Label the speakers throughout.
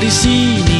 Speaker 1: de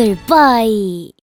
Speaker 2: terbaik.